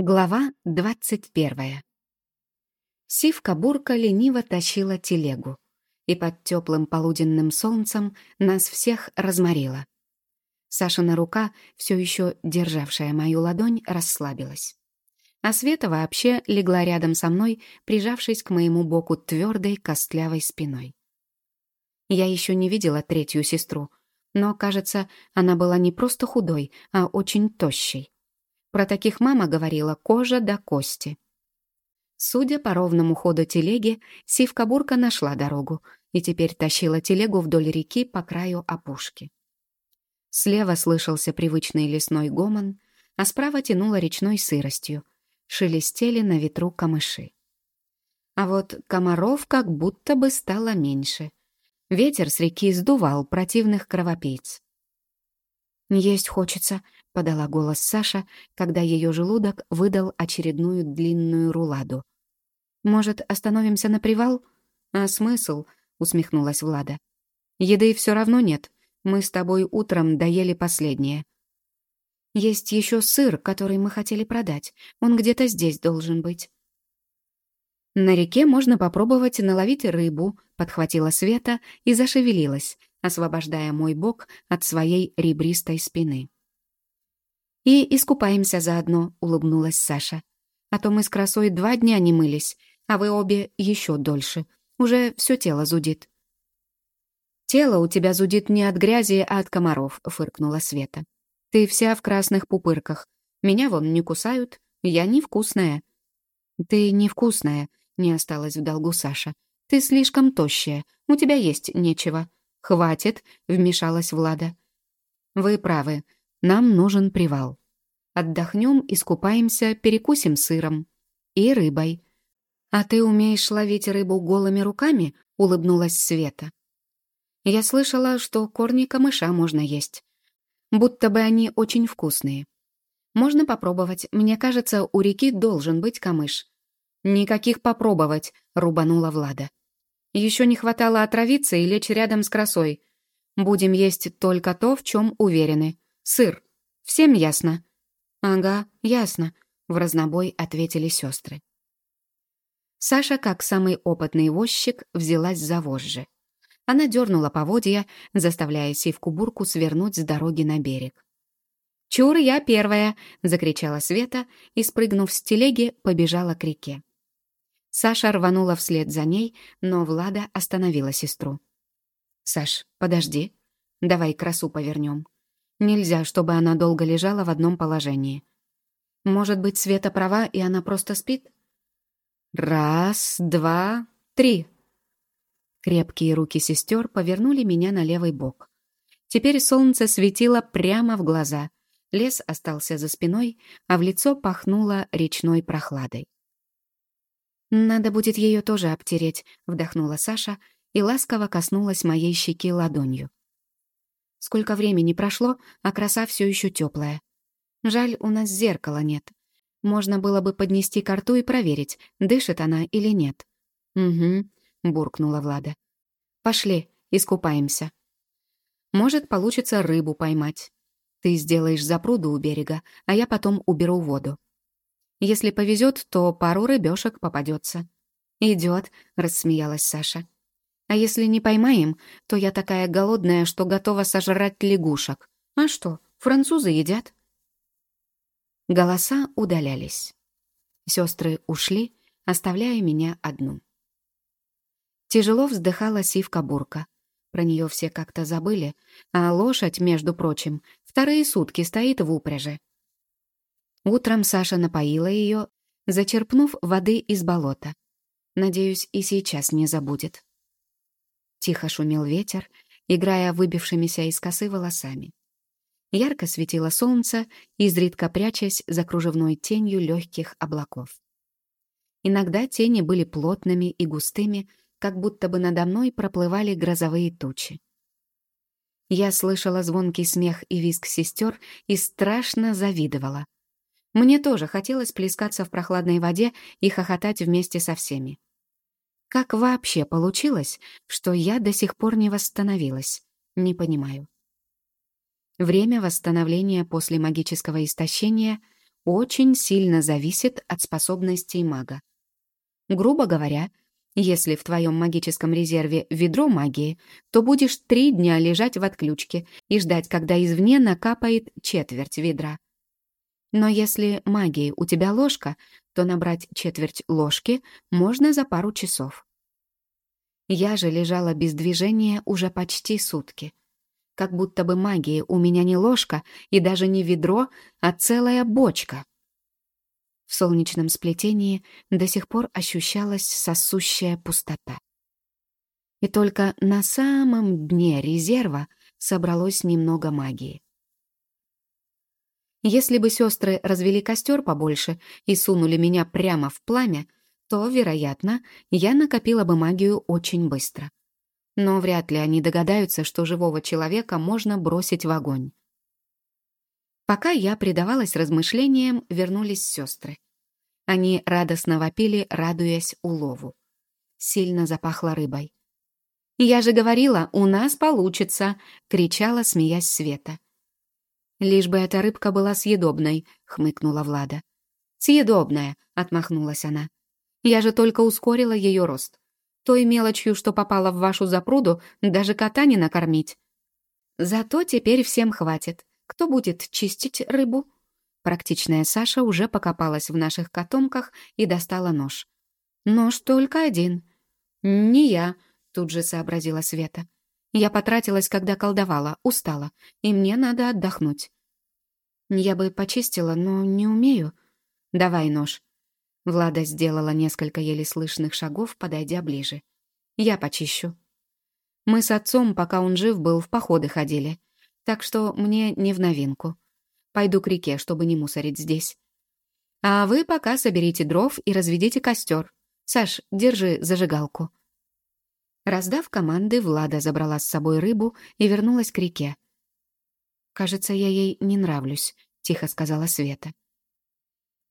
Глава двадцать первая. Сивка-бурка лениво тащила телегу, и под теплым полуденным солнцем нас всех разморила. Сашина рука, все еще державшая мою ладонь, расслабилась. А Света вообще легла рядом со мной, прижавшись к моему боку твердой костлявой спиной. Я еще не видела третью сестру, но, кажется, она была не просто худой, а очень тощей. Про таких мама говорила кожа до кости. Судя по ровному ходу телеги, Сивка-бурка нашла дорогу и теперь тащила телегу вдоль реки по краю опушки. Слева слышался привычный лесной гомон, а справа тянуло речной сыростью. Шелестели на ветру камыши. А вот комаров как будто бы стало меньше. Ветер с реки сдувал противных кровопийц. «Есть хочется», — подала голос Саша, когда ее желудок выдал очередную длинную руладу. «Может, остановимся на привал?» «А смысл?» — усмехнулась Влада. «Еды все равно нет. Мы с тобой утром доели последнее». «Есть еще сыр, который мы хотели продать. Он где-то здесь должен быть». «На реке можно попробовать наловить рыбу», — подхватила Света и зашевелилась, освобождая мой бок от своей ребристой спины. «И искупаемся заодно», — улыбнулась Саша. «А то мы с красой два дня не мылись, а вы обе еще дольше. Уже все тело зудит». «Тело у тебя зудит не от грязи, а от комаров», — фыркнула Света. «Ты вся в красных пупырках. Меня вон не кусают. Я невкусная». «Ты невкусная», — не осталась в долгу Саша. «Ты слишком тощая. У тебя есть нечего». «Хватит», — вмешалась Влада. «Вы правы. Нам нужен привал. Отдохнем, искупаемся, перекусим сыром. И рыбой». «А ты умеешь ловить рыбу голыми руками?» — улыбнулась Света. «Я слышала, что корни камыша можно есть. Будто бы они очень вкусные. Можно попробовать. Мне кажется, у реки должен быть камыш». «Никаких попробовать», — рубанула Влада. Еще не хватало отравиться и лечь рядом с красой. Будем есть только то, в чем уверены. Сыр. Всем ясно?» «Ага, ясно», — в разнобой ответили сестры. Саша, как самый опытный возчик, взялась за вожжи. Она дернула поводья, заставляя сивку-бурку свернуть с дороги на берег. «Чур, я первая!» — закричала Света и, спрыгнув с телеги, побежала к реке. Саша рванула вслед за ней, но Влада остановила сестру. «Саш, подожди. Давай красу повернем. Нельзя, чтобы она долго лежала в одном положении. Может быть, Света права, и она просто спит?» «Раз, два, три!» Крепкие руки сестер повернули меня на левый бок. Теперь солнце светило прямо в глаза. Лес остался за спиной, а в лицо пахнуло речной прохладой. «Надо будет ее тоже обтереть», — вдохнула Саша и ласково коснулась моей щеки ладонью. Сколько времени прошло, а краса все еще теплая. Жаль, у нас зеркала нет. Можно было бы поднести к рту и проверить, дышит она или нет. «Угу», — буркнула Влада. «Пошли, искупаемся. Может, получится рыбу поймать. Ты сделаешь запруду у берега, а я потом уберу воду. Если повезет, то пару рыбешек попадется. Идет, рассмеялась Саша. А если не поймаем, то я такая голодная, что готова сожрать лягушек. А что, французы едят? Голоса удалялись. Сестры ушли, оставляя меня одну. Тяжело вздыхала сивка-бурка. Про нее все как-то забыли, а лошадь, между прочим, вторые сутки стоит в упряжи. Утром Саша напоила ее, зачерпнув воды из болота. Надеюсь, и сейчас не забудет. Тихо шумел ветер, играя выбившимися из косы волосами. Ярко светило солнце, изредка прячась за кружевной тенью легких облаков. Иногда тени были плотными и густыми, как будто бы надо мной проплывали грозовые тучи. Я слышала звонкий смех и визг сестер и страшно завидовала — мне тоже хотелось плескаться в прохладной воде и хохотать вместе со всеми. Как вообще получилось, что я до сих пор не восстановилась? Не понимаю. Время восстановления после магического истощения очень сильно зависит от способностей мага. Грубо говоря, если в твоем магическом резерве ведро магии, то будешь три дня лежать в отключке и ждать, когда извне накапает четверть ведра. Но если магии у тебя ложка, то набрать четверть ложки можно за пару часов. Я же лежала без движения уже почти сутки. Как будто бы магии у меня не ложка и даже не ведро, а целая бочка. В солнечном сплетении до сих пор ощущалась сосущая пустота. И только на самом дне резерва собралось немного магии. Если бы сестры развели костер побольше и сунули меня прямо в пламя, то, вероятно, я накопила бы магию очень быстро. Но вряд ли они догадаются, что живого человека можно бросить в огонь. Пока я предавалась размышлениям, вернулись сестры. Они радостно вопили, радуясь улову. Сильно запахло рыбой. «Я же говорила, у нас получится!» — кричала, смеясь Света. «Лишь бы эта рыбка была съедобной», — хмыкнула Влада. «Съедобная», — отмахнулась она. «Я же только ускорила ее рост. Той мелочью, что попала в вашу запруду, даже кота не накормить. Зато теперь всем хватит. Кто будет чистить рыбу?» Практичная Саша уже покопалась в наших котомках и достала нож. «Нож только один». «Не я», — тут же сообразила Света. «Я потратилась, когда колдовала, устала, и мне надо отдохнуть». «Я бы почистила, но не умею». «Давай нож». Влада сделала несколько еле слышных шагов, подойдя ближе. «Я почищу». Мы с отцом, пока он жив был, в походы ходили, так что мне не в новинку. Пойду к реке, чтобы не мусорить здесь. А вы пока соберите дров и разведите костер. Саш, держи зажигалку». Раздав команды, Влада забрала с собой рыбу и вернулась к реке. «Кажется, я ей не нравлюсь», — тихо сказала Света.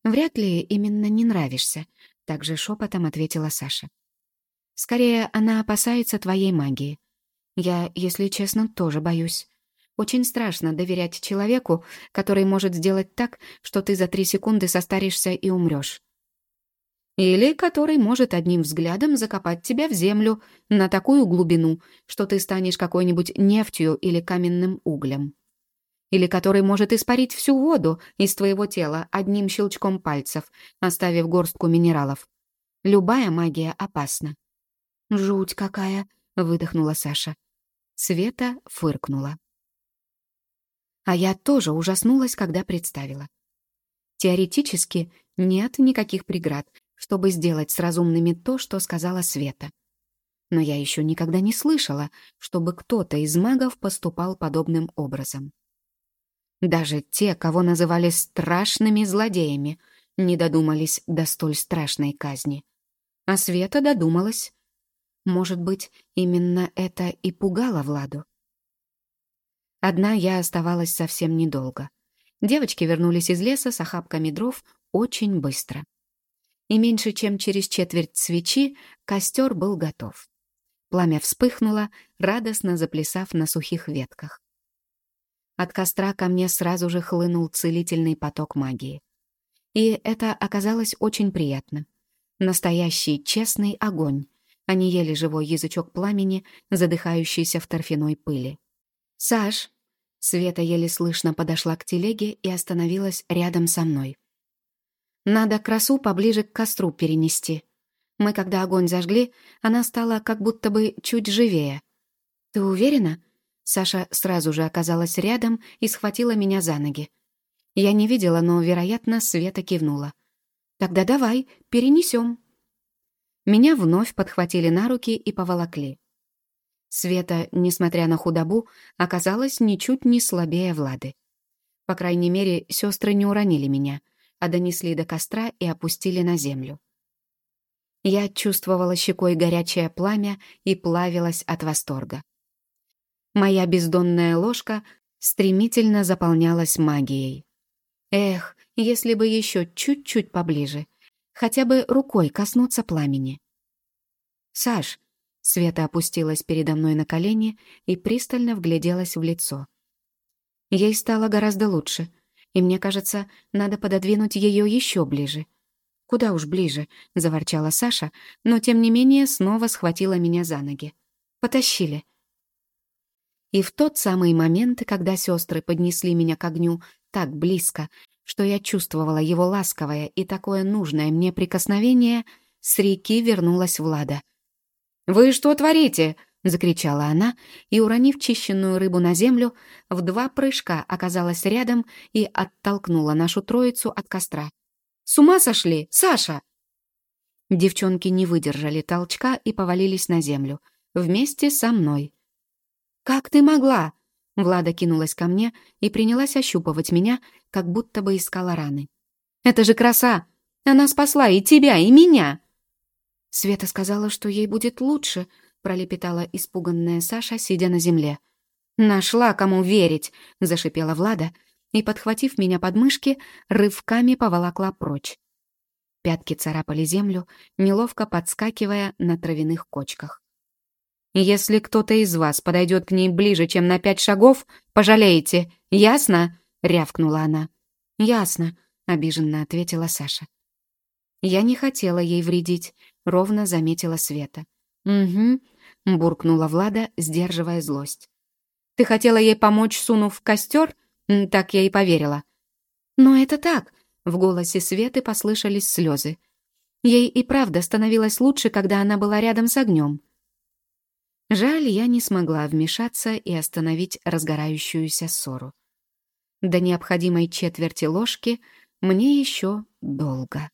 «Вряд ли именно не нравишься», — также шепотом ответила Саша. «Скорее, она опасается твоей магии. Я, если честно, тоже боюсь. Очень страшно доверять человеку, который может сделать так, что ты за три секунды состаришься и умрешь. Или который может одним взглядом закопать тебя в землю на такую глубину, что ты станешь какой-нибудь нефтью или каменным углем. Или который может испарить всю воду из твоего тела одним щелчком пальцев, оставив горстку минералов. Любая магия опасна. «Жуть какая!» — выдохнула Саша. Света фыркнула. А я тоже ужаснулась, когда представила. Теоретически нет никаких преград, чтобы сделать с разумными то, что сказала Света. Но я еще никогда не слышала, чтобы кто-то из магов поступал подобным образом. Даже те, кого называли страшными злодеями, не додумались до столь страшной казни. А Света додумалась. Может быть, именно это и пугало Владу. Одна я оставалась совсем недолго. Девочки вернулись из леса с охапками дров очень быстро. И меньше чем через четверть свечи костер был готов. Пламя вспыхнуло, радостно заплясав на сухих ветках. От костра ко мне сразу же хлынул целительный поток магии. И это оказалось очень приятно. Настоящий честный огонь, а не еле живой язычок пламени, задыхающийся в торфяной пыли. «Саш!» Света еле слышно подошла к телеге и остановилась рядом со мной. «Надо красу поближе к костру перенести. Мы, когда огонь зажгли, она стала как будто бы чуть живее. Ты уверена?» Саша сразу же оказалась рядом и схватила меня за ноги. Я не видела, но, вероятно, Света кивнула. «Тогда давай, перенесем». Меня вновь подхватили на руки и поволокли. Света, несмотря на худобу, оказалась ничуть не слабее Влады. По крайней мере, сестры не уронили меня, а донесли до костра и опустили на землю. Я чувствовала щекой горячее пламя и плавилась от восторга. Моя бездонная ложка стремительно заполнялась магией. Эх, если бы еще чуть-чуть поближе, хотя бы рукой коснуться пламени. «Саш, Света опустилась передо мной на колени и пристально вгляделась в лицо. Ей стало гораздо лучше, и мне кажется, надо пододвинуть ее еще ближе. «Куда уж ближе», — заворчала Саша, но, тем не менее, снова схватила меня за ноги. «Потащили». И в тот самый момент, когда сестры поднесли меня к огню так близко, что я чувствовала его ласковое и такое нужное мне прикосновение, с реки вернулась Влада. «Вы что творите?» — закричала она, и, уронив чищенную рыбу на землю, в два прыжка оказалась рядом и оттолкнула нашу троицу от костра. «С ума сошли? Саша!» Девчонки не выдержали толчка и повалились на землю. Вместе со мной. «Как ты могла?» Влада кинулась ко мне и принялась ощупывать меня, как будто бы искала раны. «Это же краса! Она спасла и тебя, и меня!» Света сказала, что ей будет лучше, пролепетала испуганная Саша, сидя на земле. «Нашла, кому верить!» — зашипела Влада и, подхватив меня под мышки, рывками поволокла прочь. Пятки царапали землю, неловко подскакивая на травяных кочках. «Если кто-то из вас подойдет к ней ближе, чем на пять шагов, пожалеете, ясно?» — рявкнула она. «Ясно», — обиженно ответила Саша. «Я не хотела ей вредить», — ровно заметила Света. «Угу», — буркнула Влада, сдерживая злость. «Ты хотела ей помочь, сунув в костер?» Так я и поверила. «Но это так», — в голосе Светы послышались слезы. Ей и правда становилось лучше, когда она была рядом с огнем. Жаль, я не смогла вмешаться и остановить разгорающуюся ссору. До необходимой четверти ложки мне еще долго.